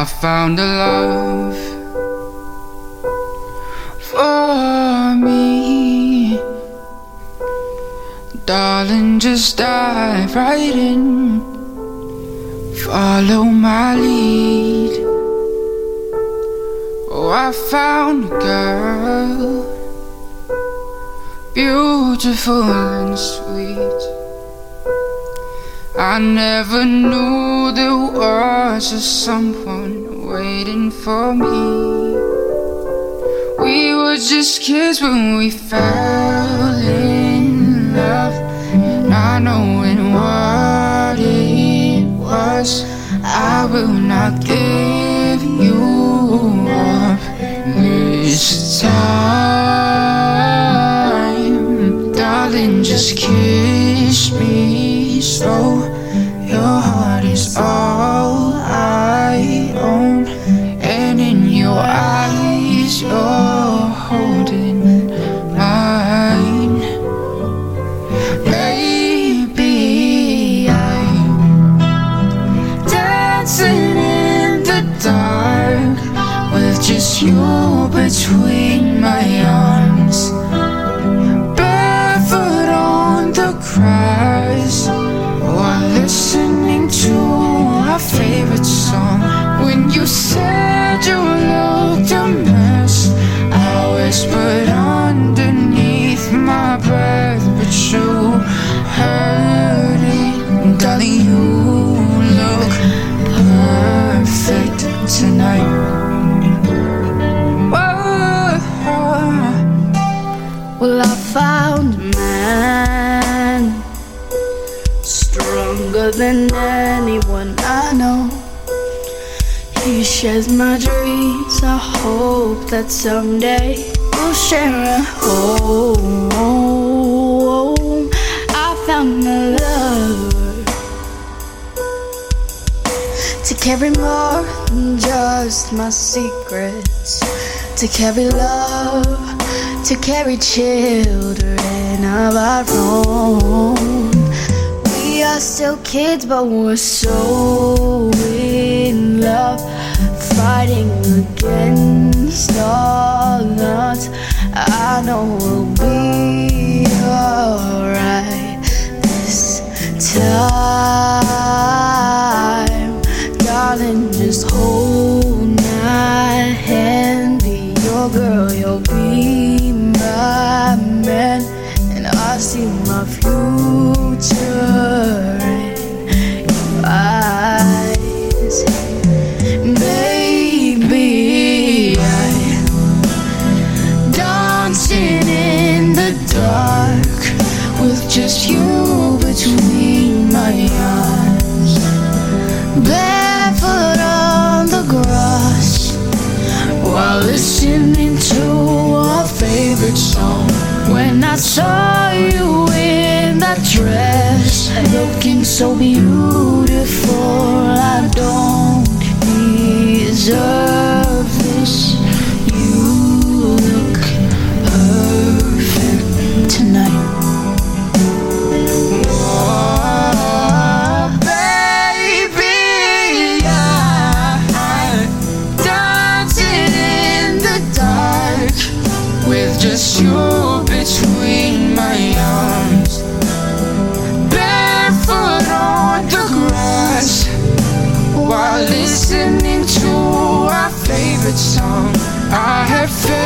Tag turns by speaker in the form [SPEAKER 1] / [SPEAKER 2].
[SPEAKER 1] I found a love for me. Darling, just dive right in. Follow my lead. Oh, I found a girl, beautiful and sweet. I never knew there was a someone waiting for me. We were just kids when we fell in love, not knowing what it was. I will not give dark with just you between my arms. Barefoot on the grass while listening to our favorite song. When you said
[SPEAKER 2] than anyone I know. He shares my dreams. I hope that someday we'll share a home. I found a lover to carry more than just my secrets, to carry love, to carry children of our own. Are still kids, but we're so in see my future in your eyes, baby. I dancing in the dark with just you between my arms, barefoot on the grass while listening to our favorite song. When I saw you in that dress, looking so beautiful, I don't deserve. favorite song I have felt.